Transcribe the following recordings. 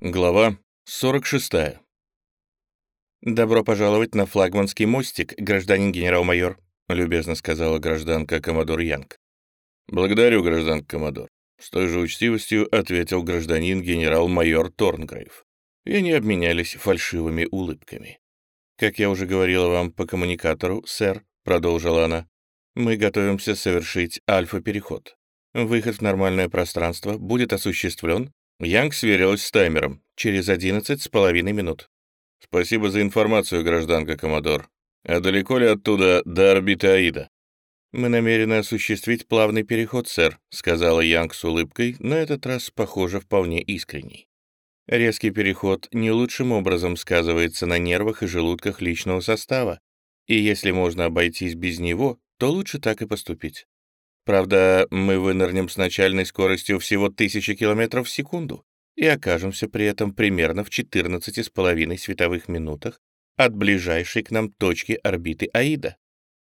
Глава 46. «Добро пожаловать на флагманский мостик, гражданин генерал-майор», любезно сказала гражданка Коммодор Янг. «Благодарю, гражданка Коммодор», с той же учтивостью ответил гражданин генерал-майор Торнгрейв. И они обменялись фальшивыми улыбками. «Как я уже говорила вам по коммуникатору, сэр», — продолжила она, «мы готовимся совершить альфа-переход. Выход в нормальное пространство будет осуществлен Янг сверилась с таймером. Через одиннадцать с половиной минут. «Спасибо за информацию, гражданка Комодор. А далеко ли оттуда до орбиты Аида?» «Мы намерены осуществить плавный переход, сэр», — сказала Янг с улыбкой, на этот раз, похоже, вполне искренней. Резкий переход не лучшим образом сказывается на нервах и желудках личного состава, и если можно обойтись без него, то лучше так и поступить. Правда, мы вынырнем с начальной скоростью всего 1000 км в секунду и окажемся при этом примерно в 14,5 световых минутах от ближайшей к нам точки орбиты Аида.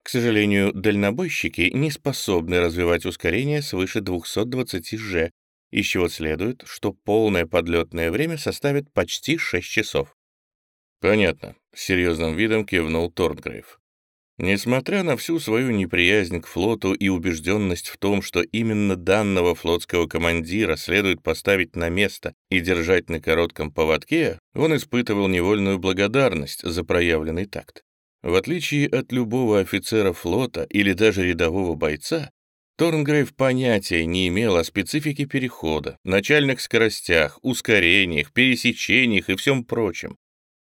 К сожалению, дальнобойщики не способны развивать ускорение свыше 220 Ж, из чего следует, что полное подлетное время составит почти 6 часов. «Понятно», — с серьезным видом кивнул Торнгрейв. Несмотря на всю свою неприязнь к флоту и убежденность в том, что именно данного флотского командира следует поставить на место и держать на коротком поводке, он испытывал невольную благодарность за проявленный такт. В отличие от любого офицера флота или даже рядового бойца, Торнгрейв понятия не имел о специфике перехода, начальных скоростях, ускорениях, пересечениях и всем прочем,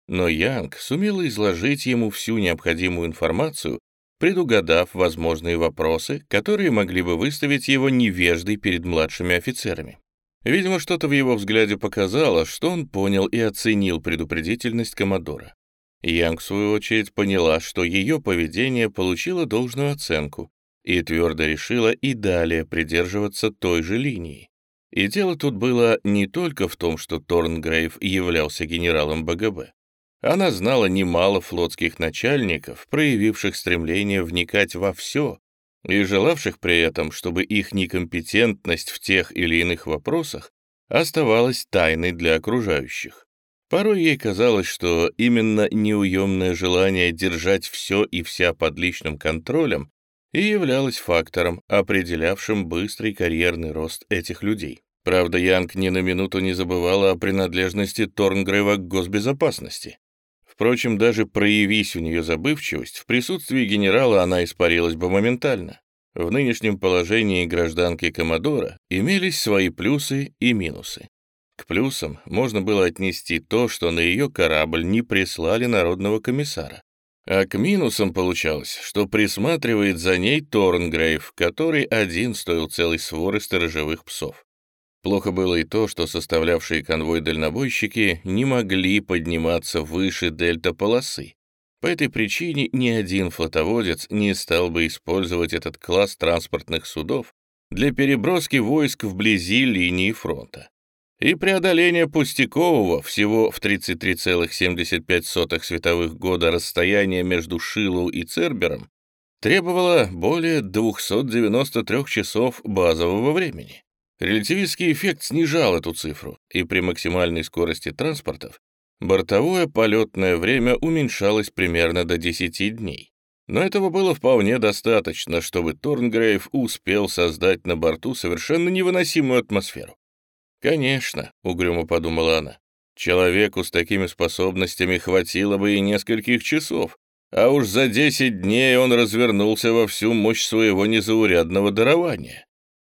но Янг сумела изложить ему всю необходимую информацию, предугадав возможные вопросы, которые могли бы выставить его невеждой перед младшими офицерами. Видимо, что-то в его взгляде показало, что он понял и оценил предупредительность Комодора. Янг, в свою очередь, поняла, что ее поведение получило должную оценку и твердо решила и далее придерживаться той же линии. И дело тут было не только в том, что Торнгрейв являлся генералом БГБ. Она знала немало флотских начальников, проявивших стремление вникать во все и желавших при этом, чтобы их некомпетентность в тех или иных вопросах оставалась тайной для окружающих. Порой ей казалось, что именно неуемное желание держать все и вся под личным контролем и являлось фактором, определявшим быстрый карьерный рост этих людей. Правда, Янг ни на минуту не забывала о принадлежности Торнгрейва к госбезопасности. Впрочем, даже проявись у нее забывчивость, в присутствии генерала она испарилась бы моментально. В нынешнем положении гражданки Комодора имелись свои плюсы и минусы. К плюсам можно было отнести то, что на ее корабль не прислали народного комиссара. А к минусам получалось, что присматривает за ней Торнгрейв, который один стоил целой своры сторожевых псов. Плохо было и то, что составлявшие конвой дальнобойщики не могли подниматься выше дельта-полосы. По этой причине ни один флотоводец не стал бы использовать этот класс транспортных судов для переброски войск вблизи линии фронта. И преодоление пустякового всего в 33,75 световых года расстояния между Шилу и Цербером требовало более 293 часов базового времени. Релятивистский эффект снижал эту цифру, и при максимальной скорости транспортов бортовое полетное время уменьшалось примерно до 10 дней. Но этого было вполне достаточно, чтобы Торнгрейв успел создать на борту совершенно невыносимую атмосферу. «Конечно», — угрюмо подумала она, — «человеку с такими способностями хватило бы и нескольких часов, а уж за 10 дней он развернулся во всю мощь своего незаурядного дарования.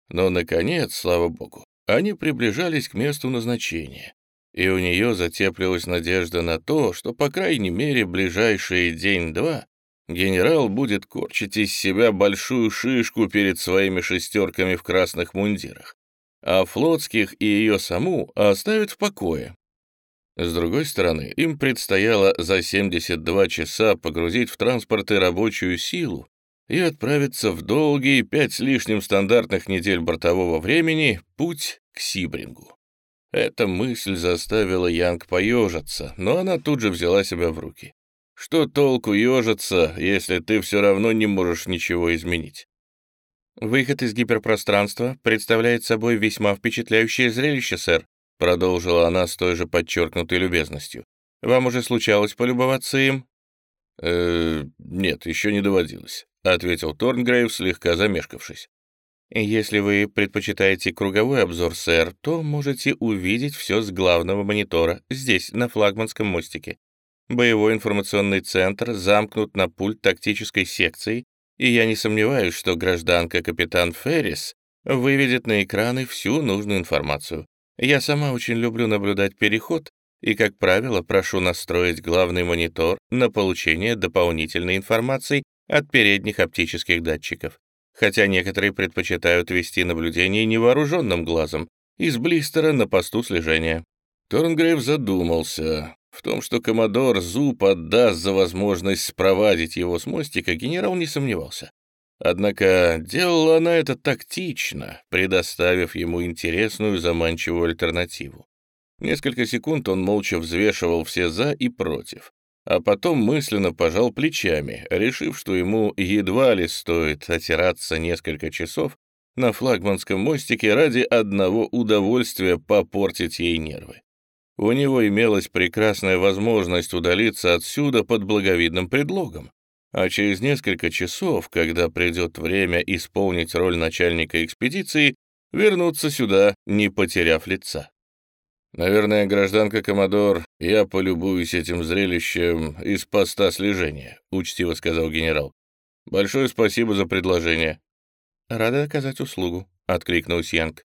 Но, наконец, слава богу, они приближались к месту назначения, и у нее затеплилась надежда на то, что, по крайней мере, ближайшие день-два генерал будет корчить из себя большую шишку перед своими шестерками в красных мундирах, а флотских и ее саму оставит в покое. С другой стороны, им предстояло за 72 часа погрузить в транспорты рабочую силу, и отправиться в долгие пять с лишним стандартных недель бортового времени путь к Сибрингу. Эта мысль заставила Янг поежиться, но она тут же взяла себя в руки. Что толку ежиться, если ты все равно не можешь ничего изменить? «Выход из гиперпространства представляет собой весьма впечатляющее зрелище, сэр», продолжила она с той же подчеркнутой любезностью. «Вам уже случалось полюбоваться им?» «Э, нет, еще не доводилось», — ответил Торнгрейв, слегка замешкавшись. «Если вы предпочитаете круговой обзор, сэр, то можете увидеть все с главного монитора, здесь, на флагманском мостике. Боевой информационный центр замкнут на пульт тактической секции, и я не сомневаюсь, что гражданка-капитан Феррис выведет на экраны всю нужную информацию. Я сама очень люблю наблюдать переход и, как правило, прошу настроить главный монитор на получение дополнительной информации от передних оптических датчиков, хотя некоторые предпочитают вести наблюдение невооруженным глазом из блистера на посту слежения. Торнгрейв задумался. В том, что коммодор Зуб отдаст за возможность спровадить его с мостика, генерал не сомневался. Однако делала она это тактично, предоставив ему интересную заманчивую альтернативу. Несколько секунд он молча взвешивал все «за» и «против», а потом мысленно пожал плечами, решив, что ему едва ли стоит отираться несколько часов на флагманском мостике ради одного удовольствия попортить ей нервы. У него имелась прекрасная возможность удалиться отсюда под благовидным предлогом, а через несколько часов, когда придет время исполнить роль начальника экспедиции, вернуться сюда, не потеряв лица. «Наверное, гражданка Комодор, я полюбуюсь этим зрелищем из поста слежения», — учтиво сказал генерал. «Большое спасибо за предложение». «Рада оказать услугу», — откликнулась Янг.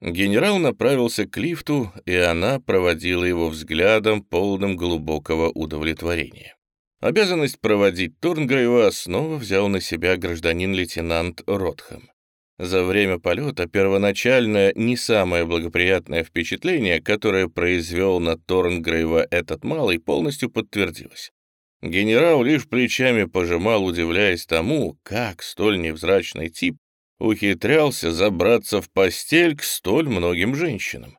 Генерал направился к лифту, и она проводила его взглядом, полным глубокого удовлетворения. Обязанность проводить Турнгрейва снова взял на себя гражданин-лейтенант Ротхэм. За время полета первоначально не самое благоприятное впечатление, которое произвел на Торнгрейва этот малый, полностью подтвердилось. Генерал лишь плечами пожимал, удивляясь тому, как столь невзрачный тип ухитрялся забраться в постель к столь многим женщинам.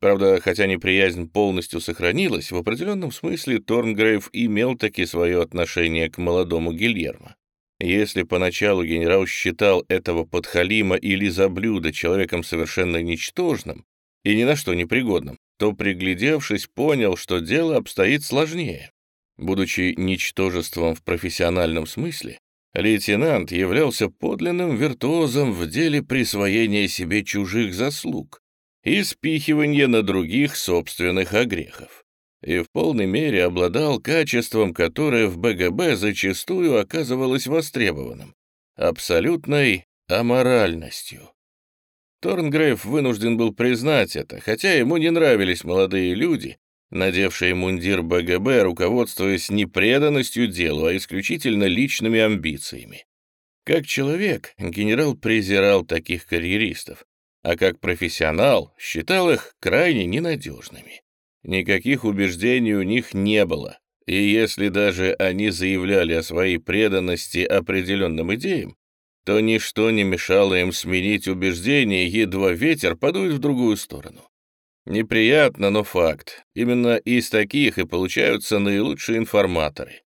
Правда, хотя неприязнь полностью сохранилась, в определенном смысле Торнгрейв имел таки свое отношение к молодому Гильермо. Если поначалу генерал считал этого подхалима или заблюда человеком совершенно ничтожным и ни на что непригодным, то, приглядевшись, понял, что дело обстоит сложнее. Будучи ничтожеством в профессиональном смысле, Лейтенант являлся подлинным виртуозом в деле присвоения себе чужих заслуг и спихивания на других собственных огрехов, и в полной мере обладал качеством, которое в БГБ зачастую оказывалось востребованным — абсолютной аморальностью. Торнгрейв вынужден был признать это, хотя ему не нравились молодые люди, надевшие мундир БГБ, руководствуясь не преданностью делу, а исключительно личными амбициями. Как человек, генерал презирал таких карьеристов, а как профессионал считал их крайне ненадежными. Никаких убеждений у них не было, и если даже они заявляли о своей преданности определенным идеям, то ничто не мешало им сменить убеждения, едва ветер подует в другую сторону. Неприятно, но факт. Именно из таких и получаются наилучшие информаторы.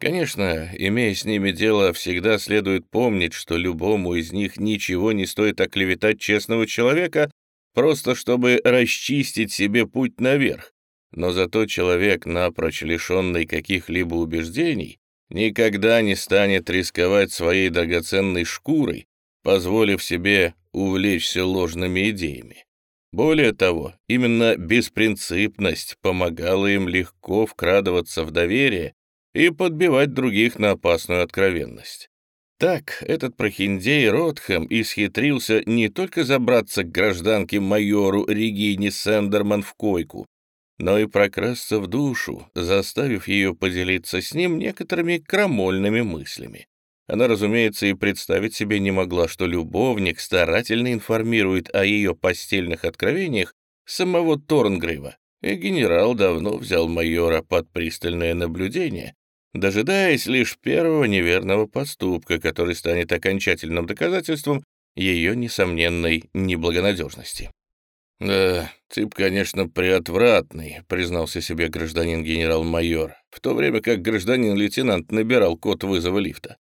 Конечно, имея с ними дело, всегда следует помнить, что любому из них ничего не стоит оклеветать честного человека, просто чтобы расчистить себе путь наверх. Но зато человек, напрочь лишенный каких-либо убеждений, никогда не станет рисковать своей драгоценной шкурой, позволив себе увлечься ложными идеями. Более того, именно беспринципность помогала им легко вкрадываться в доверие и подбивать других на опасную откровенность. Так этот прохиндей Ротхэм исхитрился не только забраться к гражданке-майору Регине Сендерман в койку, но и прокрасться в душу, заставив ее поделиться с ним некоторыми крамольными мыслями. Она, разумеется, и представить себе не могла, что любовник старательно информирует о ее постельных откровениях самого Торнгрива, и генерал давно взял майора под пристальное наблюдение, дожидаясь лишь первого неверного поступка, который станет окончательным доказательством ее несомненной неблагонадежности. «Да, тип, конечно, приотвратный», — признался себе гражданин-генерал-майор, в то время как гражданин-лейтенант набирал код вызова лифта.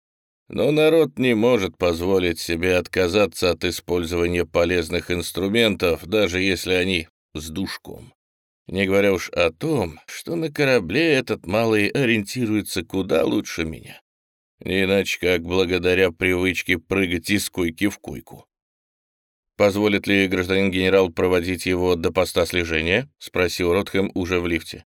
Но народ не может позволить себе отказаться от использования полезных инструментов, даже если они с душком. Не говоря уж о том, что на корабле этот малый ориентируется куда лучше меня. Не иначе как благодаря привычке прыгать из койки в койку. «Позволит ли гражданин генерал проводить его до поста слежения?» — спросил Ротхэм уже в лифте.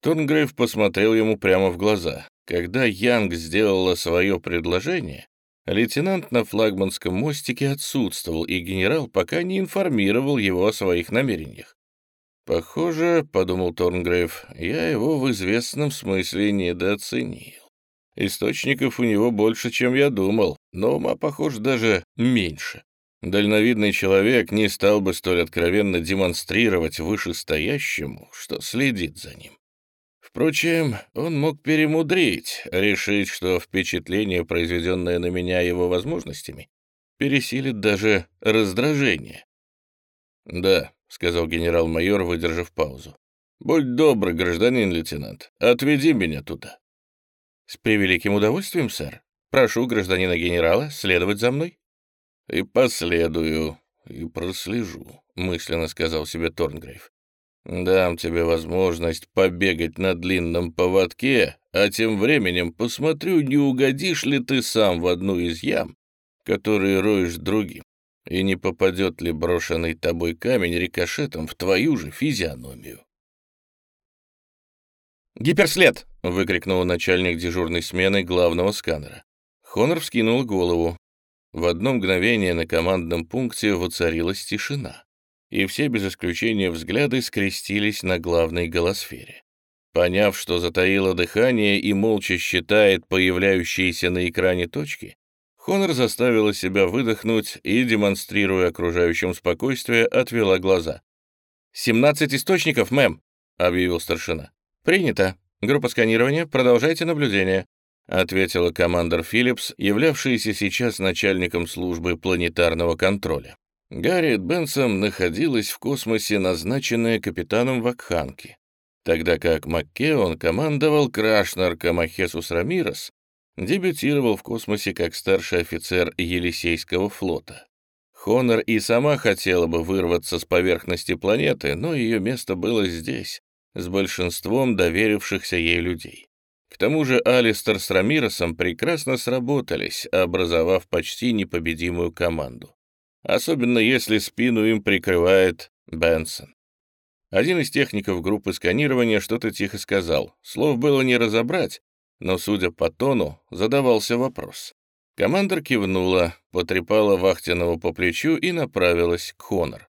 Турнгрейв посмотрел ему прямо в глаза. Когда Янг сделала свое предложение, лейтенант на флагманском мостике отсутствовал, и генерал пока не информировал его о своих намерениях. «Похоже, — подумал Торнгрейв, — я его в известном смысле недооценил. Источников у него больше, чем я думал, но ума, похоже, даже меньше. Дальновидный человек не стал бы столь откровенно демонстрировать вышестоящему, что следит за ним. Впрочем, он мог перемудрить, решить, что впечатление, произведенное на меня его возможностями, пересилит даже раздражение. «Да», — сказал генерал-майор, выдержав паузу. «Будь добр, гражданин лейтенант, отведи меня туда». «С превеликим удовольствием, сэр. Прошу гражданина генерала следовать за мной». «И последую, и прослежу», — мысленно сказал себе Торнгрейв. «Дам тебе возможность побегать на длинном поводке, а тем временем посмотрю, не угодишь ли ты сам в одну из ям, которые роешь другим, и не попадет ли брошенный тобой камень рикошетом в твою же физиономию». «Гиперслед!» — выкрикнул начальник дежурной смены главного сканера. Хонор вскинул голову. В одно мгновение на командном пункте воцарилась тишина, и все без исключения взгляды скрестились на главной голосфере. Поняв, что затаило дыхание и молча считает появляющиеся на экране точки, Хонор заставила себя выдохнуть и, демонстрируя окружающим спокойствие, отвела глаза. «Семнадцать источников, мэм», — объявил старшина. «Принято. Группа сканирования, продолжайте наблюдение. — ответила командор Филлипс, являвшаяся сейчас начальником службы планетарного контроля. Гарриет Бенсом находилась в космосе, назначенная капитаном Вакханки, тогда как Маккеон командовал Крашнар Камахесус Рамирос, дебютировал в космосе как старший офицер Елисейского флота. Хонор и сама хотела бы вырваться с поверхности планеты, но ее место было здесь, с большинством доверившихся ей людей. К тому же Алистер с Рамиросом прекрасно сработались, образовав почти непобедимую команду. Особенно если спину им прикрывает Бенсон. Один из техников группы сканирования что-то тихо сказал. Слов было не разобрать, но, судя по тону, задавался вопрос. Командор кивнула, потрепала вахтенного по плечу и направилась к Хонор.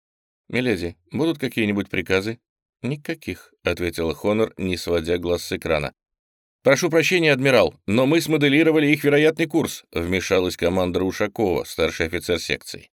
«Миледи, будут какие-нибудь приказы?» «Никаких», — ответила Хонор, не сводя глаз с экрана. «Прошу прощения, адмирал, но мы смоделировали их вероятный курс», вмешалась команда Ушакова, старший офицер секции.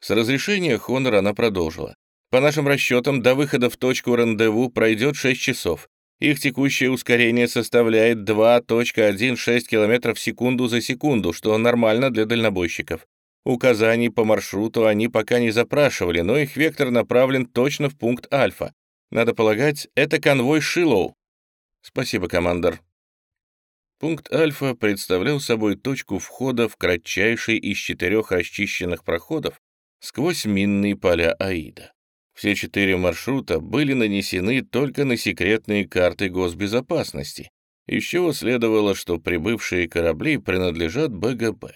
С разрешения Хонор она продолжила. «По нашим расчетам, до выхода в точку рандеву пройдет 6 часов. Их текущее ускорение составляет 2.16 км в секунду за секунду, что нормально для дальнобойщиков. Указаний по маршруту они пока не запрашивали, но их вектор направлен точно в пункт Альфа. Надо полагать, это конвой Шилоу. Спасибо, командор. Пункт Альфа представлял собой точку входа в кратчайший из четырех расчищенных проходов сквозь минные поля Аида. Все четыре маршрута были нанесены только на секретные карты госбезопасности, из чего следовало, что прибывшие корабли принадлежат БГБ.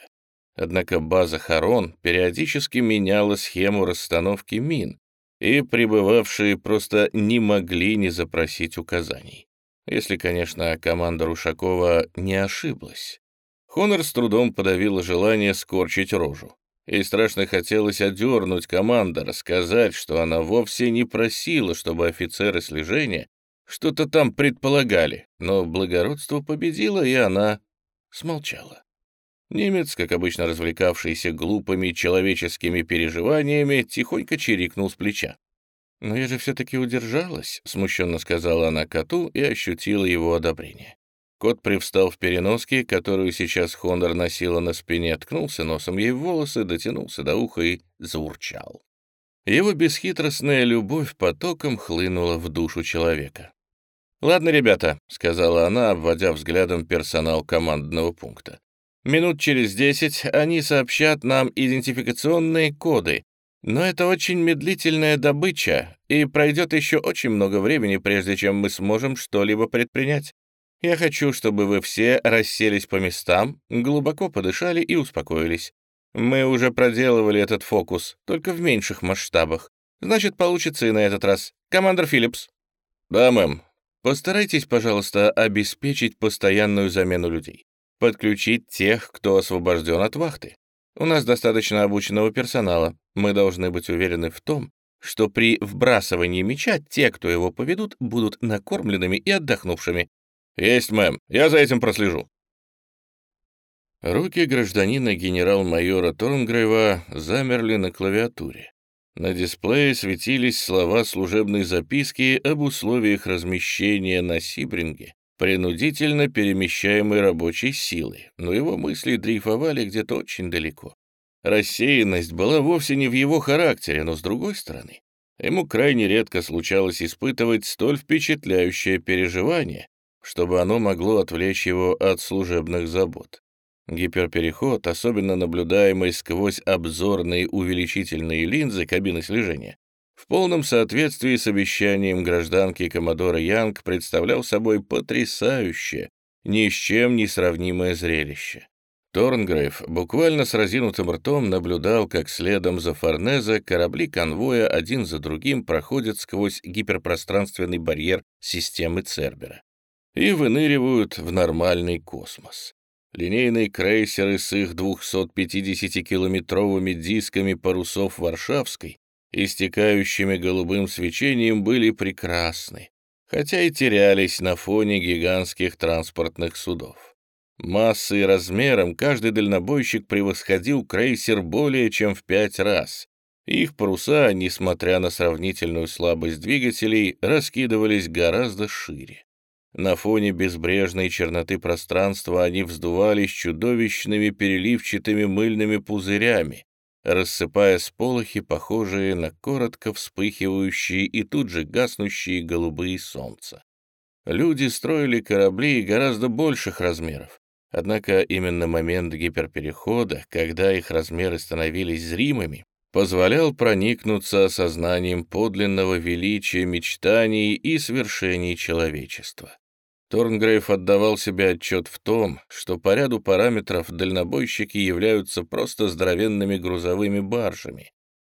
Однако база Харон периодически меняла схему расстановки мин, и прибывавшие просто не могли не запросить указаний. Если, конечно, команда Рушакова не ошиблась. Хонор с трудом подавила желание скорчить рожу. Ей страшно хотелось одернуть командора, сказать, что она вовсе не просила, чтобы офицеры слежения что-то там предполагали, но благородство победило, и она смолчала. Немец, как обычно развлекавшийся глупыми человеческими переживаниями, тихонько чирикнул с плеча. «Но я же все-таки удержалась», — смущенно сказала она коту и ощутила его одобрение. Кот привстал в переноске, которую сейчас Хонор носила на спине, ткнулся носом ей в волосы, дотянулся до уха и заурчал. Его бесхитростная любовь потоком хлынула в душу человека. «Ладно, ребята», — сказала она, обводя взглядом персонал командного пункта. «Минут через десять они сообщат нам идентификационные коды, Но это очень медлительная добыча, и пройдет еще очень много времени, прежде чем мы сможем что-либо предпринять. Я хочу, чтобы вы все расселись по местам, глубоко подышали и успокоились. Мы уже проделывали этот фокус, только в меньших масштабах. Значит, получится и на этот раз. Командор Филлипс. Да, мэм. Постарайтесь, пожалуйста, обеспечить постоянную замену людей. Подключить тех, кто освобожден от вахты. У нас достаточно обученного персонала. Мы должны быть уверены в том, что при вбрасывании мяча те, кто его поведут, будут накормленными и отдохнувшими. «Есть, мэм, я за этим прослежу». Руки гражданина генерал-майора Торнгрейва замерли на клавиатуре. На дисплее светились слова служебной записки об условиях размещения на Сибринге принудительно перемещаемой рабочей силы, но его мысли дрейфовали где-то очень далеко. Рассеянность была вовсе не в его характере, но, с другой стороны, ему крайне редко случалось испытывать столь впечатляющее переживание, чтобы оно могло отвлечь его от служебных забот. Гиперпереход, особенно наблюдаемый сквозь обзорные увеличительные линзы кабины слежения, в полном соответствии с обещанием гражданки Коммодора Янг представлял собой потрясающее, ни с чем не сравнимое зрелище. Торнгрейв буквально с разинутым ртом наблюдал, как следом за Форнезе корабли конвоя один за другим проходят сквозь гиперпространственный барьер системы Цербера и выныривают в нормальный космос. Линейные крейсеры с их 250-километровыми дисками парусов Варшавской, истекающими голубым свечением, были прекрасны, хотя и терялись на фоне гигантских транспортных судов. Массой и размером каждый дальнобойщик превосходил крейсер более чем в пять раз. Их паруса, несмотря на сравнительную слабость двигателей, раскидывались гораздо шире. На фоне безбрежной черноты пространства они вздувались чудовищными переливчатыми мыльными пузырями, рассыпая сполохи, похожие на коротко вспыхивающие и тут же гаснущие голубые солнца. Люди строили корабли гораздо больших размеров, однако именно момент гиперперехода, когда их размеры становились зримыми, позволял проникнуться осознанием подлинного величия мечтаний и свершений человечества. Торнгрейв отдавал себе отчет в том, что по ряду параметров дальнобойщики являются просто здоровенными грузовыми баржами.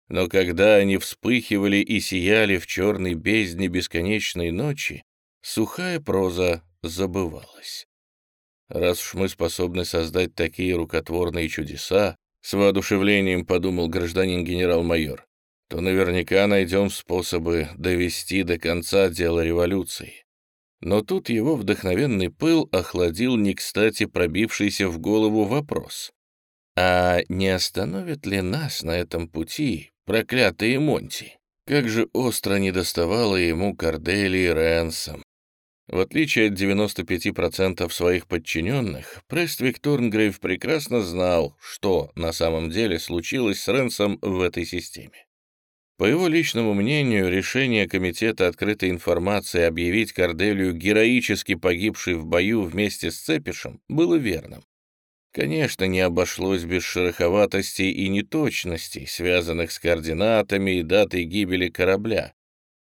Но когда они вспыхивали и сияли в черной бездне бесконечной ночи, сухая проза забывалась. Раз уж мы способны создать такие рукотворные чудеса, с воодушевлением подумал гражданин генерал-майор, то наверняка найдем способы довести до конца дело революции. Но тут его вдохновенный пыл охладил не кстати пробившийся в голову вопрос. А не остановят ли нас на этом пути проклятые Монти? Как же остро недоставало ему Кордели и Рэнсом. В отличие от 95% своих подчиненных, Прествик Торнгрейв прекрасно знал, что на самом деле случилось с Рэнсом в этой системе. По его личному мнению, решение Комитета открытой информации объявить Корделию героически погибшей в бою вместе с Цепишем было верным. Конечно, не обошлось без шероховатостей и неточностей, связанных с координатами и датой гибели корабля.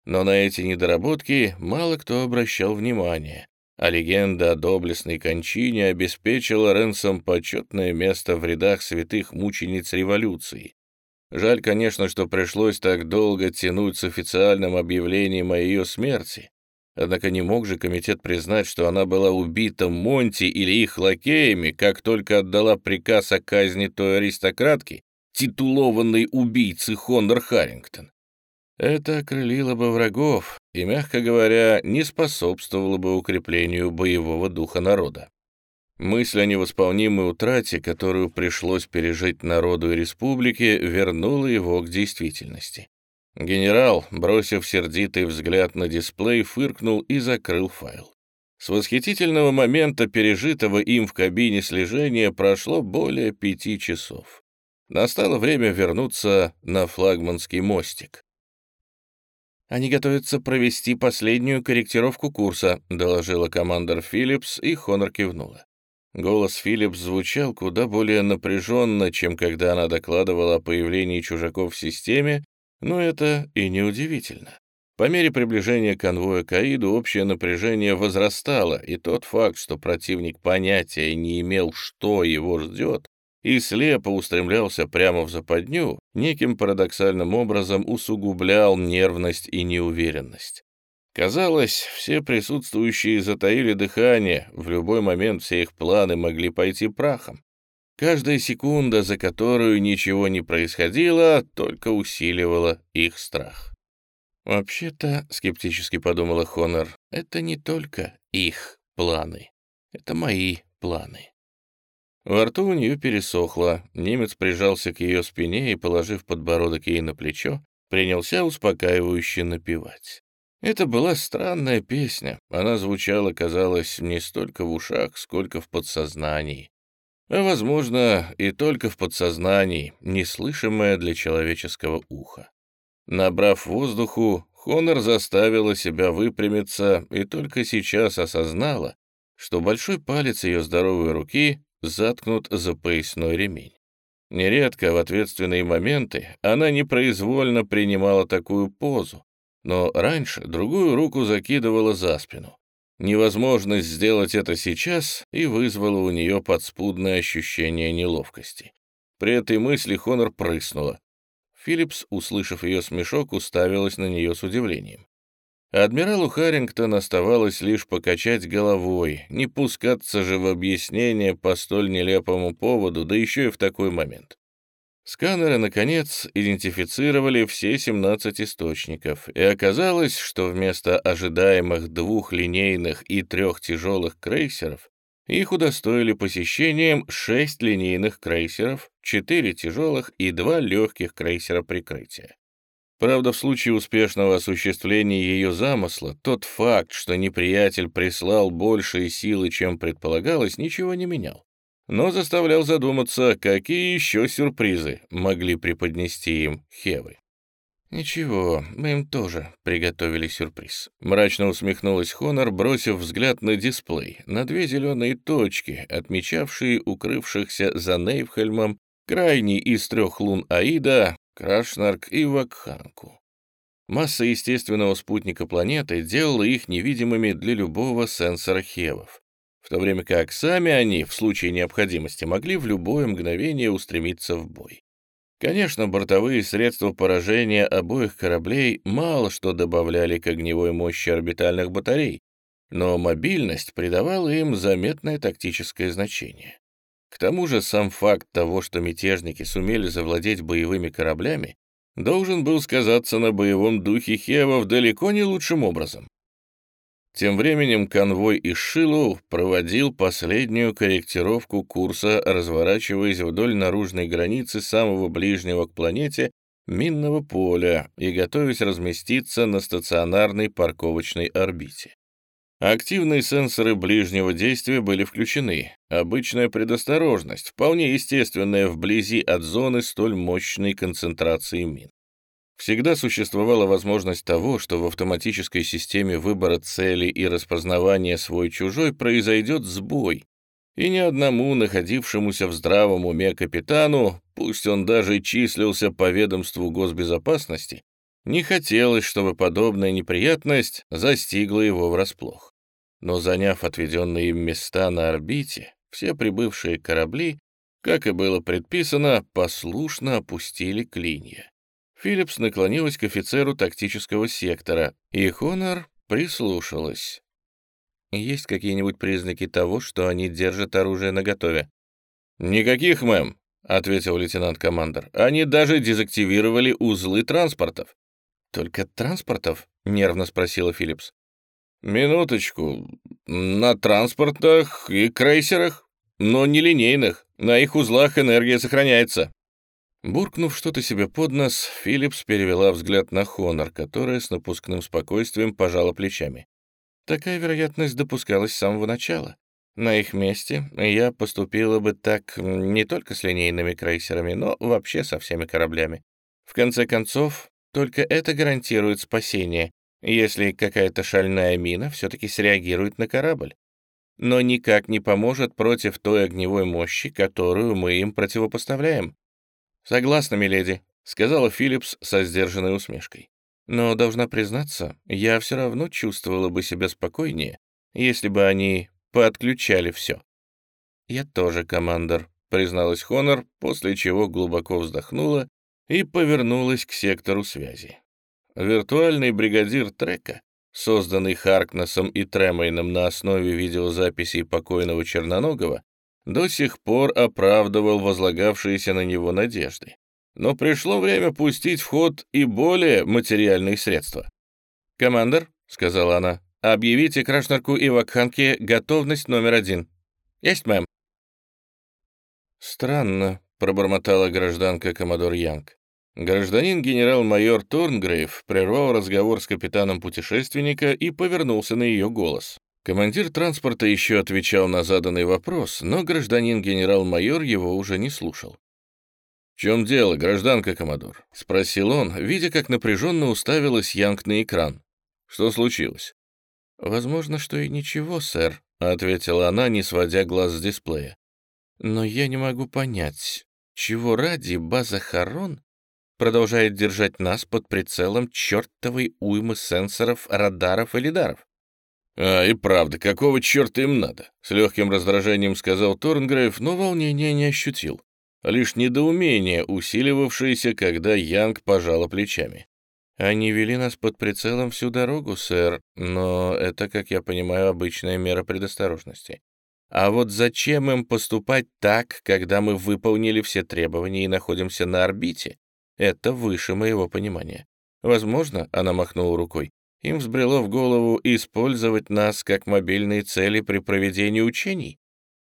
Но на эти недоработки мало кто обращал внимание, а легенда о доблестной кончине обеспечила Ренсом почетное место в рядах святых мучениц революции. Жаль, конечно, что пришлось так долго тянуть с официальным объявлением о ее смерти. Однако не мог же комитет признать, что она была убита Монти или их лакеями, как только отдала приказ о казни той аристократки, титулованной убийцы Хонор Харрингтон. Это окрылило бы врагов и, мягко говоря, не способствовало бы укреплению боевого духа народа. Мысль о невосполнимой утрате, которую пришлось пережить народу и республике, вернула его к действительности. Генерал, бросив сердитый взгляд на дисплей, фыркнул и закрыл файл. С восхитительного момента, пережитого им в кабине слежения, прошло более пяти часов. Настало время вернуться на флагманский мостик. «Они готовятся провести последнюю корректировку курса», — доложила командор Филлипс, и Хонор кивнула. Голос Филлипс звучал куда более напряженно, чем когда она докладывала о появлении чужаков в системе, но это и неудивительно. По мере приближения конвоя к Аиду общее напряжение возрастало, и тот факт, что противник понятия не имел, что его ждет, и слепо устремлялся прямо в западню, неким парадоксальным образом усугублял нервность и неуверенность. Казалось, все присутствующие затаили дыхание, в любой момент все их планы могли пойти прахом. Каждая секунда, за которую ничего не происходило, только усиливала их страх. «Вообще-то», — скептически подумала Хонор, — «это не только их планы. Это мои планы». Во рту у нее пересохло, немец прижался к ее спине и, положив подбородок ей на плечо, принялся успокаивающе напевать. Это была странная песня, она звучала, казалось, не столько в ушах, сколько в подсознании. А, возможно, и только в подсознании, неслышимая для человеческого уха. Набрав воздуху, Хонор заставила себя выпрямиться и только сейчас осознала, что большой палец ее здоровой руки заткнут за поясной ремень. Нередко в ответственные моменты она непроизвольно принимала такую позу, но раньше другую руку закидывала за спину. Невозможность сделать это сейчас и вызвала у нее подспудное ощущение неловкости. При этой мысли Хонор прыснула. Филлипс, услышав ее смешок, уставилась на нее с удивлением. Адмиралу Харрингтон оставалось лишь покачать головой, не пускаться же в объяснение по столь нелепому поводу, да еще и в такой момент. Сканеры, наконец, идентифицировали все 17 источников, и оказалось, что вместо ожидаемых двух линейных и трех тяжелых крейсеров их удостоили посещением шесть линейных крейсеров, четыре тяжелых и два легких крейсера прикрытия. Правда, в случае успешного осуществления ее замысла, тот факт, что неприятель прислал большие силы, чем предполагалось, ничего не менял. Но заставлял задуматься, какие еще сюрпризы могли преподнести им Хевы. «Ничего, мы им тоже приготовили сюрприз». Мрачно усмехнулась Хонор, бросив взгляд на дисплей, на две зеленые точки, отмечавшие укрывшихся за Нейвхельмом крайний из трех лун Аида, Крашнарк и Вакханку. Масса естественного спутника планеты делала их невидимыми для любого сенсора Хевов, в то время как сами они, в случае необходимости, могли в любое мгновение устремиться в бой. Конечно, бортовые средства поражения обоих кораблей мало что добавляли к огневой мощи орбитальных батарей, но мобильность придавала им заметное тактическое значение. К тому же сам факт того, что мятежники сумели завладеть боевыми кораблями, должен был сказаться на боевом духе Хевов далеко не лучшим образом. Тем временем конвой из Шилу проводил последнюю корректировку курса, разворачиваясь вдоль наружной границы самого ближнего к планете минного поля и готовясь разместиться на стационарной парковочной орбите. Активные сенсоры ближнего действия были включены. Обычная предосторожность, вполне естественная вблизи от зоны столь мощной концентрации мин. Всегда существовала возможность того, что в автоматической системе выбора цели и распознавания свой-чужой произойдет сбой, и ни одному находившемуся в здравом уме капитану, пусть он даже числился по ведомству госбезопасности, не хотелось, чтобы подобная неприятность застигла его врасплох. Но заняв отведенные им места на орбите, все прибывшие корабли, как и было предписано, послушно опустили клинья. Филлипс наклонилась к офицеру тактического сектора, и Хонор прислушалась. «Есть какие-нибудь признаки того, что они держат оружие наготове?» «Никаких, мэм», — ответил лейтенант-командер. «Они даже дезактивировали узлы транспортов». «Только транспортов?» — нервно спросила Филлипс. «Минуточку. На транспортах и крейсерах, но не линейных. На их узлах энергия сохраняется». Буркнув что-то себе под нос, Филлипс перевела взгляд на Хонор, которая с напускным спокойствием пожала плечами. Такая вероятность допускалась с самого начала. На их месте я поступила бы так не только с линейными крейсерами, но вообще со всеми кораблями. В конце концов, только это гарантирует спасение, если какая-то шальная мина все-таки среагирует на корабль. но никак не поможет против той огневой мощи, которую мы им противопоставляем. «Согласна, миледи», — сказала Филлипс со сдержанной усмешкой. «Но, должна признаться, я все равно чувствовала бы себя спокойнее, если бы они подключали все». «Я тоже, командор», — призналась Хонор, после чего глубоко вздохнула и повернулась к сектору связи. Виртуальный бригадир трека, созданный Харкнесом и Тремейном на основе видеозаписей покойного Черноногова, до сих пор оправдывал возлагавшиеся на него надежды. Но пришло время пустить в ход и более материальные средства. «Командор», — сказала она, — «объявите Крашнарку и Вакханке готовность номер один». «Есть, мэм». «Странно», — пробормотала гражданка Коммодор Янг. Гражданин генерал-майор Торнгрейв прервал разговор с капитаном путешественника и повернулся на ее голос. Командир транспорта еще отвечал на заданный вопрос, но гражданин генерал-майор его уже не слушал. «В чем дело, гражданка Коммодор?» — спросил он, видя, как напряженно уставилась Янг на экран. «Что случилось?» «Возможно, что и ничего, сэр», — ответила она, не сводя глаз с дисплея. «Но я не могу понять, чего ради база Харон продолжает держать нас под прицелом чертовой уймы сенсоров, радаров и лидаров?» «А, и правда, какого черта им надо?» — с легким раздражением сказал Торнгрейв, но волнения не ощутил. Лишь недоумение, усиливавшееся, когда Янг пожала плечами. «Они вели нас под прицелом всю дорогу, сэр, но это, как я понимаю, обычная мера предосторожности. А вот зачем им поступать так, когда мы выполнили все требования и находимся на орбите? Это выше моего понимания. Возможно, она махнула рукой, им взбрело в голову использовать нас как мобильные цели при проведении учений.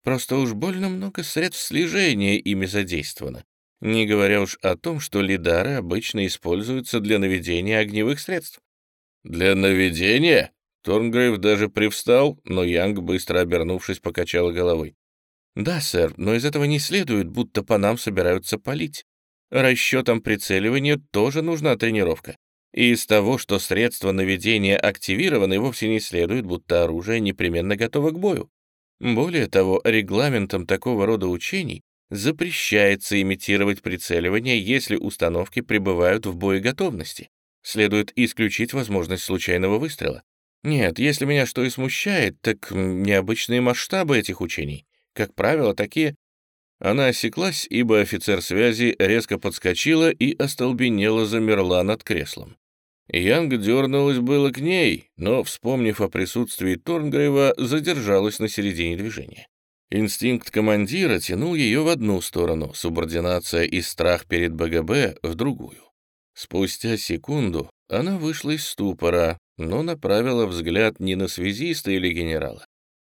Просто уж больно много средств слежения ими задействовано. Не говоря уж о том, что лидары обычно используются для наведения огневых средств. «Для наведения?» Торнгрейв даже привстал, но Янг, быстро обернувшись, покачала головой. «Да, сэр, но из этого не следует, будто по нам собираются палить. Расчетам прицеливания тоже нужна тренировка. И из того, что средства наведения активированы, вовсе не следует, будто оружие непременно готово к бою. Более того, регламентом такого рода учений запрещается имитировать прицеливание, если установки пребывают в боеготовности. Следует исключить возможность случайного выстрела. Нет, если меня что и смущает, так необычные масштабы этих учений. Как правило, такие... Она осеклась, ибо офицер связи резко подскочила и остолбенело замерла над креслом. Янг дернулась было к ней, но, вспомнив о присутствии Торнгрейва, задержалась на середине движения. Инстинкт командира тянул ее в одну сторону, субординация и страх перед БГБ — в другую. Спустя секунду она вышла из ступора, но направила взгляд не на связиста или генерала,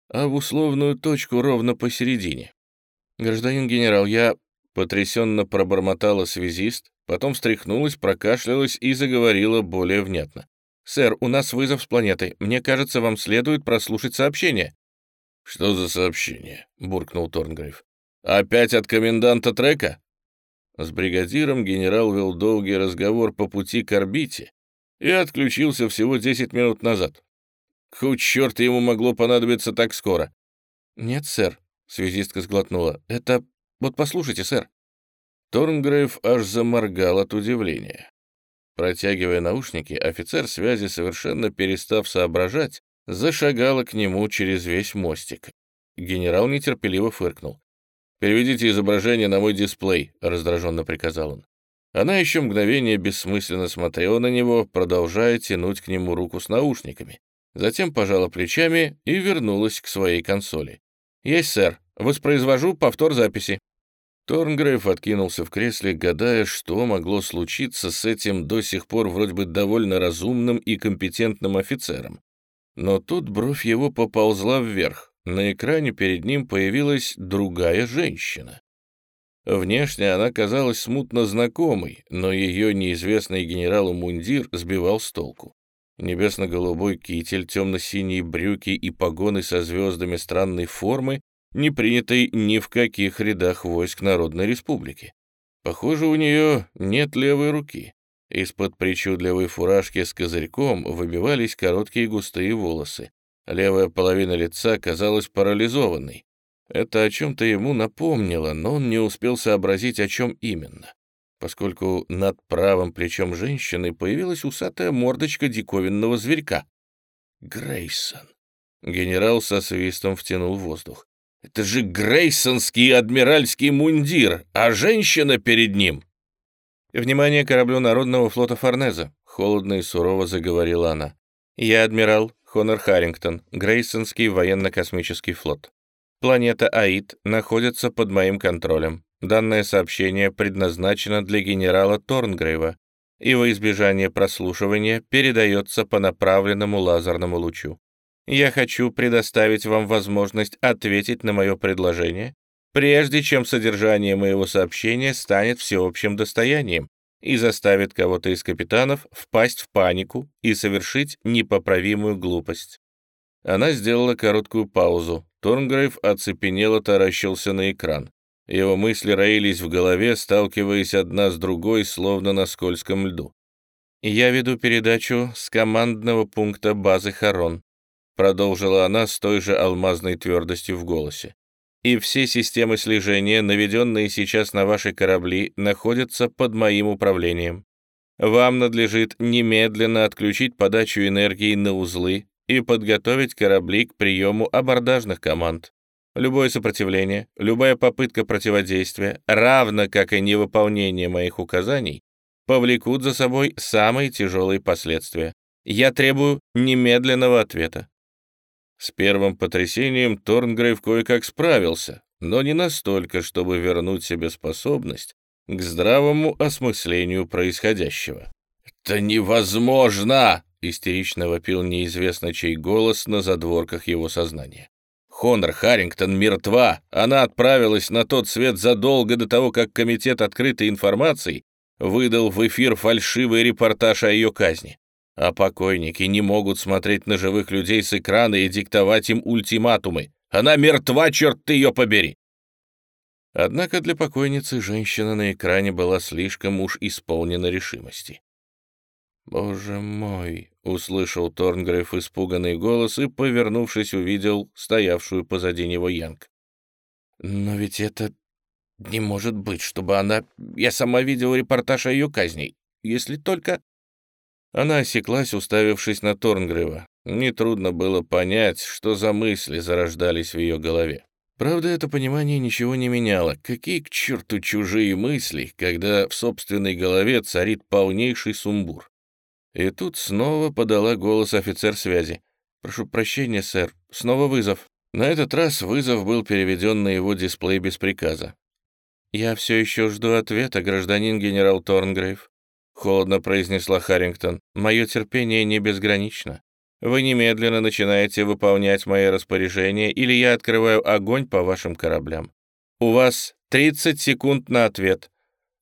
а в условную точку ровно посередине. «Гражданин генерал, я...» — потрясенно пробормотала связист, потом встряхнулась, прокашлялась и заговорила более внятно. «Сэр, у нас вызов с планеты. Мне кажется, вам следует прослушать сообщение». «Что за сообщение?» — буркнул Торнгрейв. «Опять от коменданта трека?» С бригадиром генерал вел долгий разговор по пути к орбите и отключился всего 10 минут назад. Хоть черт ему могло понадобиться так скоро. «Нет, сэр», — связистка сглотнула. «Это... Вот послушайте, сэр». Торнгрейв аж заморгал от удивления. Протягивая наушники, офицер связи, совершенно перестав соображать, зашагала к нему через весь мостик. Генерал нетерпеливо фыркнул. «Переведите изображение на мой дисплей», — раздраженно приказал он. Она еще мгновение бессмысленно смотрела на него, продолжая тянуть к нему руку с наушниками. Затем пожала плечами и вернулась к своей консоли. «Есть, сэр. Воспроизвожу повтор записи». Торнгрейв откинулся в кресле, гадая, что могло случиться с этим до сих пор вроде бы довольно разумным и компетентным офицером. Но тут бровь его поползла вверх. На экране перед ним появилась другая женщина. Внешне она казалась смутно знакомой, но ее неизвестный генералу мундир сбивал с толку. Небесно-голубой китель, темно-синие брюки и погоны со звездами странной формы не принятой ни в каких рядах войск Народной Республики. Похоже, у нее нет левой руки. Из-под причудливой фуражки с козырьком выбивались короткие густые волосы. Левая половина лица казалась парализованной. Это о чем-то ему напомнило, но он не успел сообразить, о чем именно, поскольку над правым плечом женщины появилась усатая мордочка диковинного зверька. Грейсон. Генерал со свистом втянул воздух. Это же Грейсонский адмиральский мундир, а женщина перед ним. «Внимание кораблю Народного флота Форнеза», — холодно и сурово заговорила она. «Я адмирал Хонор Харрингтон, Грейсонский военно-космический флот. Планета Аид находится под моим контролем. Данное сообщение предназначено для генерала Торнгрейва и во избежание прослушивания передается по направленному лазерному лучу. Я хочу предоставить вам возможность ответить на мое предложение, прежде чем содержание моего сообщения станет всеобщим достоянием и заставит кого-то из капитанов впасть в панику и совершить непоправимую глупость. Она сделала короткую паузу. Торнгрейв оцепенело таращился на экран. Его мысли роились в голове, сталкиваясь одна с другой, словно на скользком льду. «Я веду передачу с командного пункта базы Харон», продолжила она с той же алмазной твердостью в голосе. «И все системы слежения, наведенные сейчас на ваши корабли, находятся под моим управлением. Вам надлежит немедленно отключить подачу энергии на узлы, и подготовить корабли к приему абордажных команд. Любое сопротивление, любая попытка противодействия, равно как и невыполнение моих указаний, повлекут за собой самые тяжелые последствия. Я требую немедленного ответа. С первым потрясением Торнгрейв кое-как справился, но не настолько, чтобы вернуть себе способность к здравому осмыслению происходящего. «Это невозможно!» истерично вопил неизвестно чей голос на задворках его сознания. Хонор Харрингтон мертва. Она отправилась на тот свет задолго до того, как Комитет открытой информации выдал в эфир фальшивый репортаж о ее казни. А покойники не могут смотреть на живых людей с экрана и диктовать им ультиматумы. Она мертва, черт ты ее побери! Однако для покойницы женщина на экране была слишком уж исполнена решимости. «Боже мой!» — услышал Торнгрейв испуганный голос и, повернувшись, увидел стоявшую позади него Янг. «Но ведь это не может быть, чтобы она... Я сама видела репортаж о ее казни. Если только...» Она осеклась, уставившись на Торнгрейва. Нетрудно было понять, что за мысли зарождались в ее голове. Правда, это понимание ничего не меняло. Какие к черту чужие мысли, когда в собственной голове царит полнейший сумбур? И тут снова подала голос офицер связи. «Прошу прощения, сэр. Снова вызов». На этот раз вызов был переведен на его дисплей без приказа. «Я все еще жду ответа, гражданин генерал Торнгрейв», — холодно произнесла Харрингтон. «Мое терпение не безгранично. Вы немедленно начинаете выполнять мои распоряжения, или я открываю огонь по вашим кораблям. У вас 30 секунд на ответ».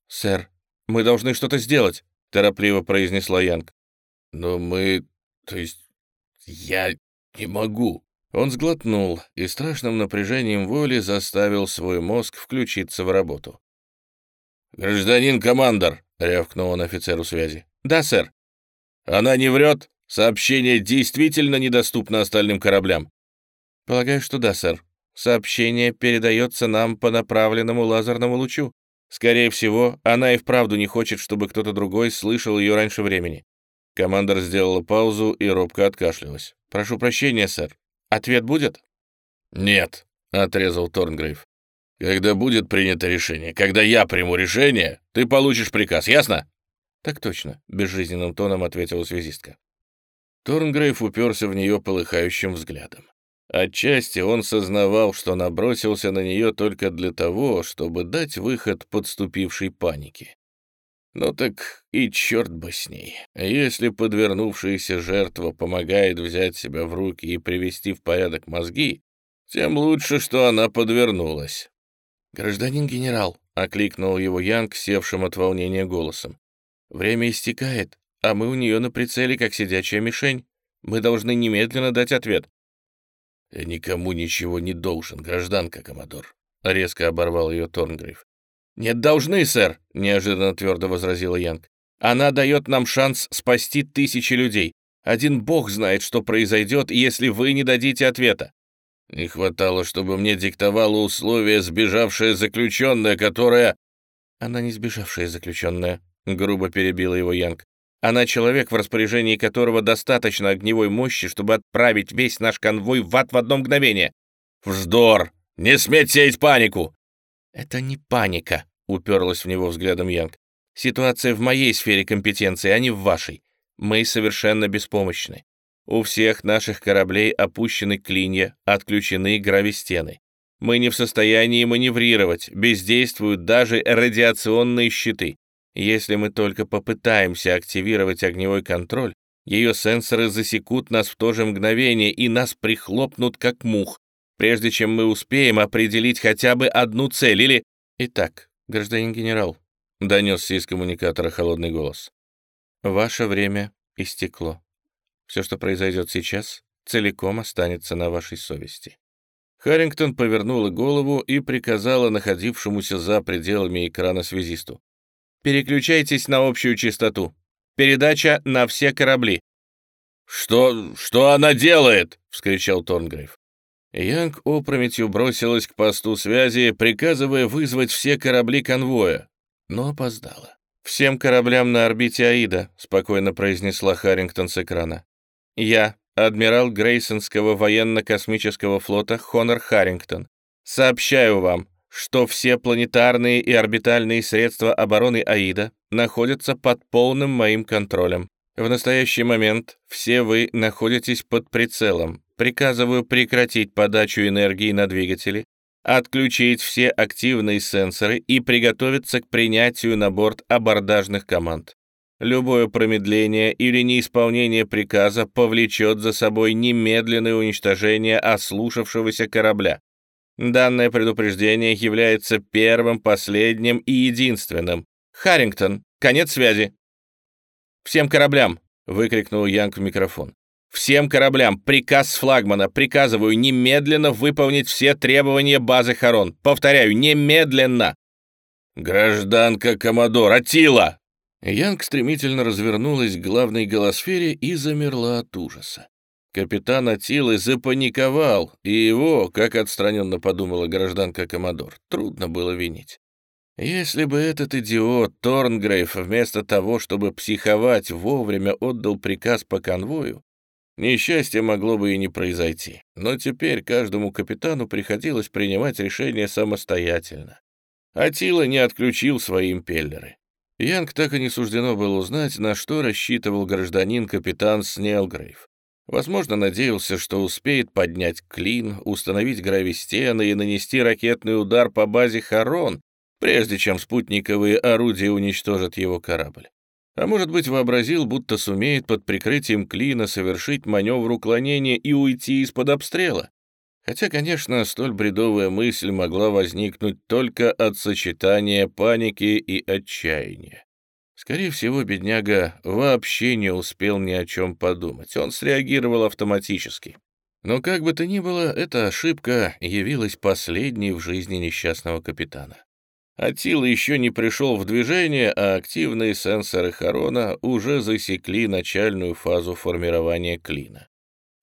«Сэр, мы должны что-то сделать», — торопливо произнесла Янг. «Но мы... то есть... я не могу». Он сглотнул и страшным напряжением воли заставил свой мозг включиться в работу. «Гражданин командор!» — рявкнул он офицеру связи. «Да, сэр». «Она не врет? Сообщение действительно недоступно остальным кораблям?» «Полагаю, что да, сэр. Сообщение передается нам по направленному лазерному лучу. Скорее всего, она и вправду не хочет, чтобы кто-то другой слышал ее раньше времени. Командор сделала паузу и робко откашлялась. «Прошу прощения, сэр. Ответ будет?» «Нет», — отрезал Торнгрейв. «Когда будет принято решение, когда я приму решение, ты получишь приказ, ясно?» «Так точно», — безжизненным тоном ответила связистка. Торнгрейв уперся в нее полыхающим взглядом. Отчасти он сознавал, что набросился на нее только для того, чтобы дать выход подступившей панике. Ну так и черт бы с ней. Если подвернувшаяся жертва помогает взять себя в руки и привести в порядок мозги, тем лучше, что она подвернулась. «Гражданин генерал», — окликнул его Янг, севшим от волнения голосом. «Время истекает, а мы у нее на прицеле, как сидячая мишень. Мы должны немедленно дать ответ». «Я никому ничего не должен, гражданка Комодор», — резко оборвал ее Торнгрейв. «Нет, должны, сэр», — неожиданно твердо возразила Янг. «Она дает нам шанс спасти тысячи людей. Один бог знает, что произойдет, если вы не дадите ответа. Не хватало, чтобы мне диктовала условия сбежавшая заключенная, которая... Она не сбежавшая заключенная, грубо перебила его Янг. Она человек, в распоряжении которого достаточно огневой мощи, чтобы отправить весь наш конвой в ад в одно мгновение. Вздор! Не сметь сеять панику! Это не паника, уперлась в него взглядом Янг. Ситуация в моей сфере компетенции, а не в вашей. Мы совершенно беспомощны. У всех наших кораблей опущены клинья, отключены гравистены. Мы не в состоянии маневрировать, бездействуют даже радиационные щиты. Если мы только попытаемся активировать огневой контроль, ее сенсоры засекут нас в то же мгновение и нас прихлопнут как мух, прежде чем мы успеем определить хотя бы одну цель или... Итак, гражданин генерал, — донесся из коммуникатора холодный голос. Ваше время истекло. Все, что произойдет сейчас, целиком останется на вашей совести. Харрингтон повернула голову и приказала находившемуся за пределами экрана связисту. «Переключайтесь на общую частоту. Передача на все корабли». «Что... что она делает?» — вскричал Торнгрейв. Янг опрометью бросилась к посту связи, приказывая вызвать все корабли конвоя, но опоздала. «Всем кораблям на орбите Аида», — спокойно произнесла Харрингтон с экрана. «Я, адмирал Грейсонского военно-космического флота Хонор Харрингтон, сообщаю вам, что все планетарные и орбитальные средства обороны Аида находятся под полным моим контролем. В настоящий момент все вы находитесь под прицелом. Приказываю прекратить подачу энергии на двигатели, отключить все активные сенсоры и приготовиться к принятию на борт абордажных команд. Любое промедление или неисполнение приказа повлечет за собой немедленное уничтожение ослушавшегося корабля. Данное предупреждение является первым, последним и единственным. Харрингтон, конец связи. «Всем кораблям!» — выкрикнул Янг в микрофон. Всем кораблям, приказ флагмана, приказываю немедленно выполнить все требования базы Харон. Повторяю, немедленно!» «Гражданка Комодор, Атила!» Янг стремительно развернулась к главной голосфере и замерла от ужаса. Капитан Атилы запаниковал, и его, как отстраненно подумала гражданка Комодор, трудно было винить. Если бы этот идиот Торнгрейв вместо того, чтобы психовать, вовремя отдал приказ по конвою, Несчастье могло бы и не произойти, но теперь каждому капитану приходилось принимать решение самостоятельно. Атила не отключил свои импеллеры. Янг так и не суждено было узнать, на что рассчитывал гражданин-капитан Снелгрейв. Возможно, надеялся, что успеет поднять клин, установить гравистены и нанести ракетный удар по базе Харон, прежде чем спутниковые орудия уничтожат его корабль. А может быть, вообразил, будто сумеет под прикрытием клина совершить маневр уклонения и уйти из-под обстрела. Хотя, конечно, столь бредовая мысль могла возникнуть только от сочетания паники и отчаяния. Скорее всего, бедняга вообще не успел ни о чем подумать. Он среагировал автоматически. Но как бы то ни было, эта ошибка явилась последней в жизни несчастного капитана. Атила еще не пришел в движение, а активные сенсоры Харона уже засекли начальную фазу формирования клина.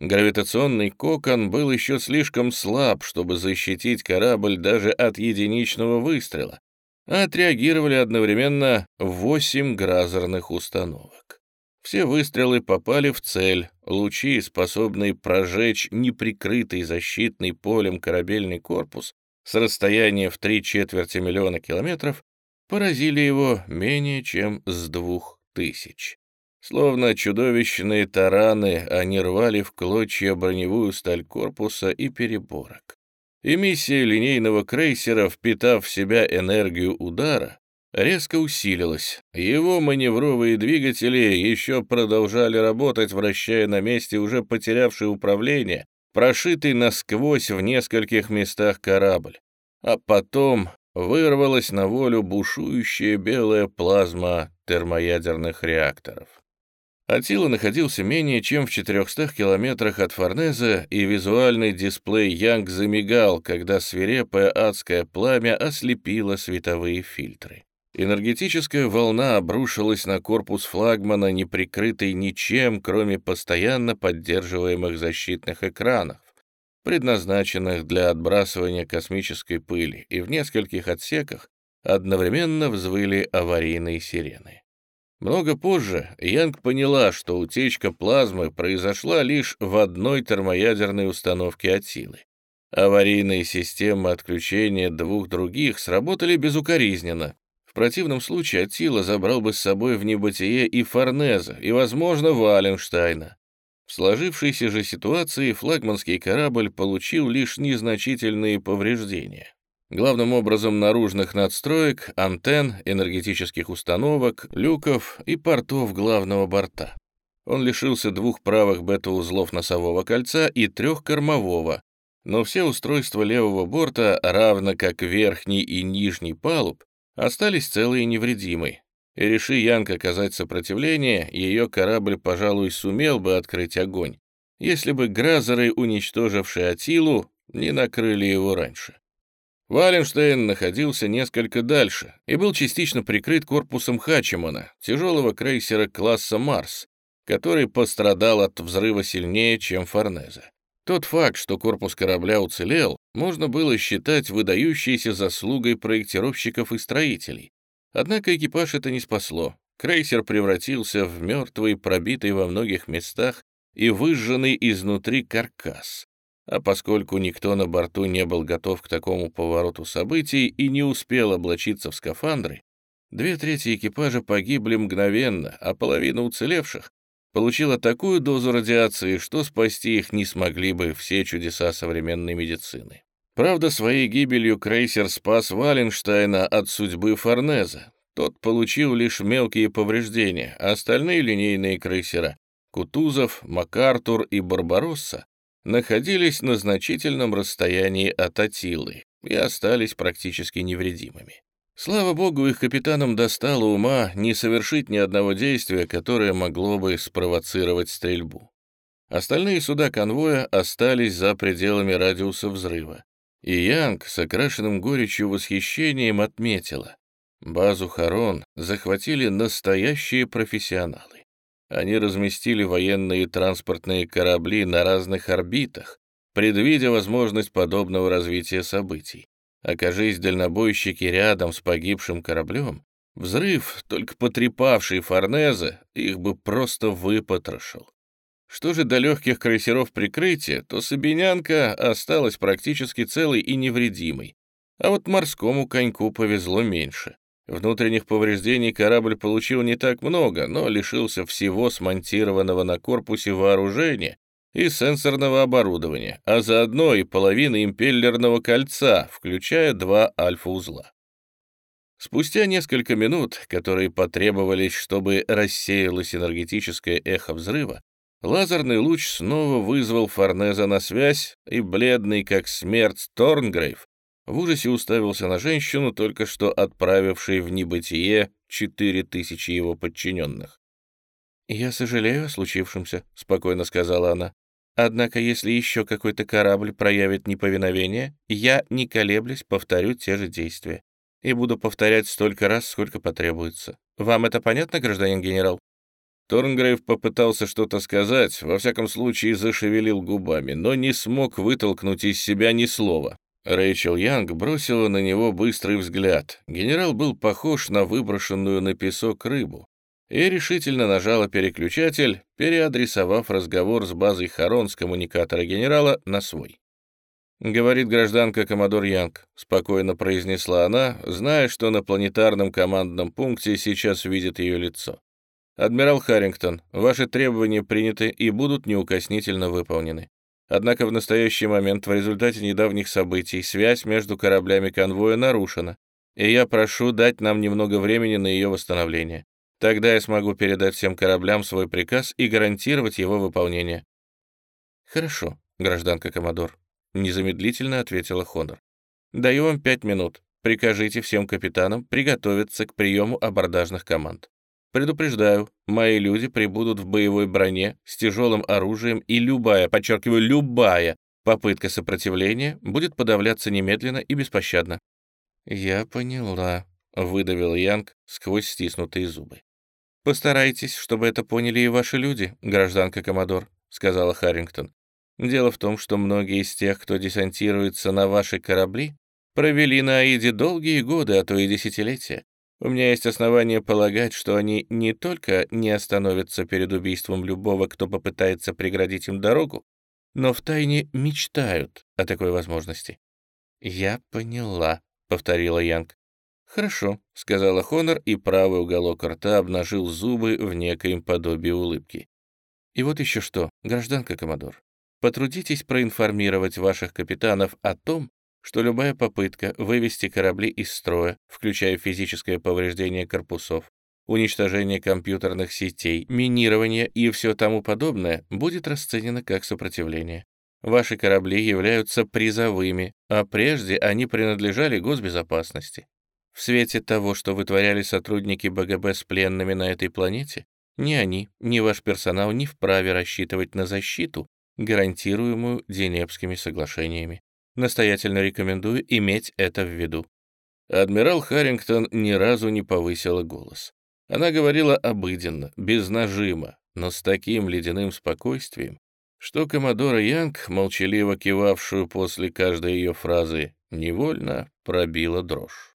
Гравитационный кокон был еще слишком слаб, чтобы защитить корабль даже от единичного выстрела, а отреагировали одновременно восемь гразерных установок. Все выстрелы попали в цель, лучи, способные прожечь неприкрытый защитный полем корабельный корпус, с расстояния в три четверти миллиона километров поразили его менее чем с двух тысяч. Словно чудовищные тараны, они рвали в клочья броневую сталь корпуса и переборок. Эмиссия линейного крейсера, впитав в себя энергию удара, резко усилилась. Его маневровые двигатели еще продолжали работать, вращая на месте уже потерявший управление прошитый насквозь в нескольких местах корабль, а потом вырвалась на волю бушующая белая плазма термоядерных реакторов. Атила находился менее чем в 400 километрах от Форнеза, и визуальный дисплей Янг замигал, когда свирепое адское пламя ослепило световые фильтры. Энергетическая волна обрушилась на корпус флагмана, не прикрытый ничем, кроме постоянно поддерживаемых защитных экранов, предназначенных для отбрасывания космической пыли, и в нескольких отсеках одновременно взвыли аварийные сирены. Много позже Янг поняла, что утечка плазмы произошла лишь в одной термоядерной установке от силы. Аварийные системы отключения двух других сработали безукоризненно. В противном случае Атила забрал бы с собой в небытие и Форнеза, и, возможно, Валенштайна. В сложившейся же ситуации флагманский корабль получил лишь незначительные повреждения. Главным образом наружных надстроек, антенн, энергетических установок, люков и портов главного борта. Он лишился двух правых бета-узлов носового кольца и трех кормового, но все устройства левого борта, равно как верхний и нижний палуб, остались целые и невредимы. И реши Янг оказать сопротивление, ее корабль, пожалуй, сумел бы открыть огонь, если бы гразеры, уничтожившие Атилу, не накрыли его раньше. Валенштейн находился несколько дальше и был частично прикрыт корпусом Хачемана, тяжелого крейсера класса «Марс», который пострадал от взрыва сильнее, чем Форнеза. Тот факт, что корпус корабля уцелел, можно было считать выдающейся заслугой проектировщиков и строителей. Однако экипаж это не спасло. Крейсер превратился в мертвый, пробитый во многих местах и выжженный изнутри каркас. А поскольку никто на борту не был готов к такому повороту событий и не успел облачиться в скафандры, две трети экипажа погибли мгновенно, а половина уцелевших получила такую дозу радиации, что спасти их не смогли бы все чудеса современной медицины. Правда, своей гибелью крейсер спас Валенштайна от судьбы Форнеза. Тот получил лишь мелкие повреждения, а остальные линейные крейсера — Кутузов, МакАртур и Барбаросса — находились на значительном расстоянии от Атилы и остались практически невредимыми. Слава богу, их капитанам достало ума не совершить ни одного действия, которое могло бы спровоцировать стрельбу. Остальные суда конвоя остались за пределами радиуса взрыва. И Янг с окрашенным горечью восхищением отметила. Базу Харон захватили настоящие профессионалы. Они разместили военные транспортные корабли на разных орбитах, предвидя возможность подобного развития событий. Окажись дальнобойщики рядом с погибшим кораблем, взрыв, только потрепавший Форнезе, их бы просто выпотрошил. Что же до легких крейсеров прикрытия, то Собинянка осталась практически целой и невредимой. А вот морскому коньку повезло меньше. Внутренних повреждений корабль получил не так много, но лишился всего смонтированного на корпусе вооружения и сенсорного оборудования, а заодно и половины импеллерного кольца, включая два альфа-узла. Спустя несколько минут, которые потребовались, чтобы рассеялось энергетическое эхо взрыва, лазерный луч снова вызвал Форнеза на связь, и бледный, как смерть, Торнгрейв в ужасе уставился на женщину, только что отправившей в небытие четыре тысячи его подчиненных. «Я сожалею о случившемся», — спокойно сказала она. Однако, если еще какой-то корабль проявит неповиновение, я, не колеблясь, повторю те же действия. И буду повторять столько раз, сколько потребуется. Вам это понятно, гражданин генерал?» Торнгрейв попытался что-то сказать, во всяком случае зашевелил губами, но не смог вытолкнуть из себя ни слова. Рэйчел Янг бросила на него быстрый взгляд. Генерал был похож на выброшенную на песок рыбу и решительно нажала переключатель, переадресовав разговор с базой Харон с коммуникатора генерала на свой. «Говорит гражданка Коммодор Янг», — спокойно произнесла она, зная, что на планетарном командном пункте сейчас видит ее лицо. «Адмирал Харрингтон, ваши требования приняты и будут неукоснительно выполнены. Однако в настоящий момент в результате недавних событий связь между кораблями конвоя нарушена, и я прошу дать нам немного времени на ее восстановление. Тогда я смогу передать всем кораблям свой приказ и гарантировать его выполнение». «Хорошо, гражданка Комодор», — незамедлительно ответила Хонор. «Даю вам пять минут. Прикажите всем капитанам приготовиться к приему абордажных команд. Предупреждаю, мои люди прибудут в боевой броне с тяжелым оружием, и любая, подчеркиваю, любая попытка сопротивления будет подавляться немедленно и беспощадно». «Я поняла», — выдавил Янг сквозь стиснутые зубы. «Постарайтесь, чтобы это поняли и ваши люди, гражданка Комодор», — сказала Харрингтон. «Дело в том, что многие из тех, кто десантируется на ваши корабли, провели на Аиде долгие годы, а то и десятилетия. У меня есть основания полагать, что они не только не остановятся перед убийством любого, кто попытается преградить им дорогу, но втайне мечтают о такой возможности». «Я поняла», — повторила Янг. «Хорошо», — сказала Хонор, и правый уголок рта обнажил зубы в некоем подобии улыбки. «И вот еще что, гражданка Комодор, потрудитесь проинформировать ваших капитанов о том, что любая попытка вывести корабли из строя, включая физическое повреждение корпусов, уничтожение компьютерных сетей, минирование и все тому подобное, будет расценено как сопротивление. Ваши корабли являются призовыми, а прежде они принадлежали госбезопасности. В свете того, что вытворяли сотрудники БГБ с пленными на этой планете, ни они, ни ваш персонал не вправе рассчитывать на защиту, гарантируемую Денепскими соглашениями. Настоятельно рекомендую иметь это в виду. Адмирал Харрингтон ни разу не повысила голос. Она говорила обыденно, без нажима, но с таким ледяным спокойствием, что Коммодора Янг, молчаливо кивавшую после каждой ее фразы, невольно пробила дрожь.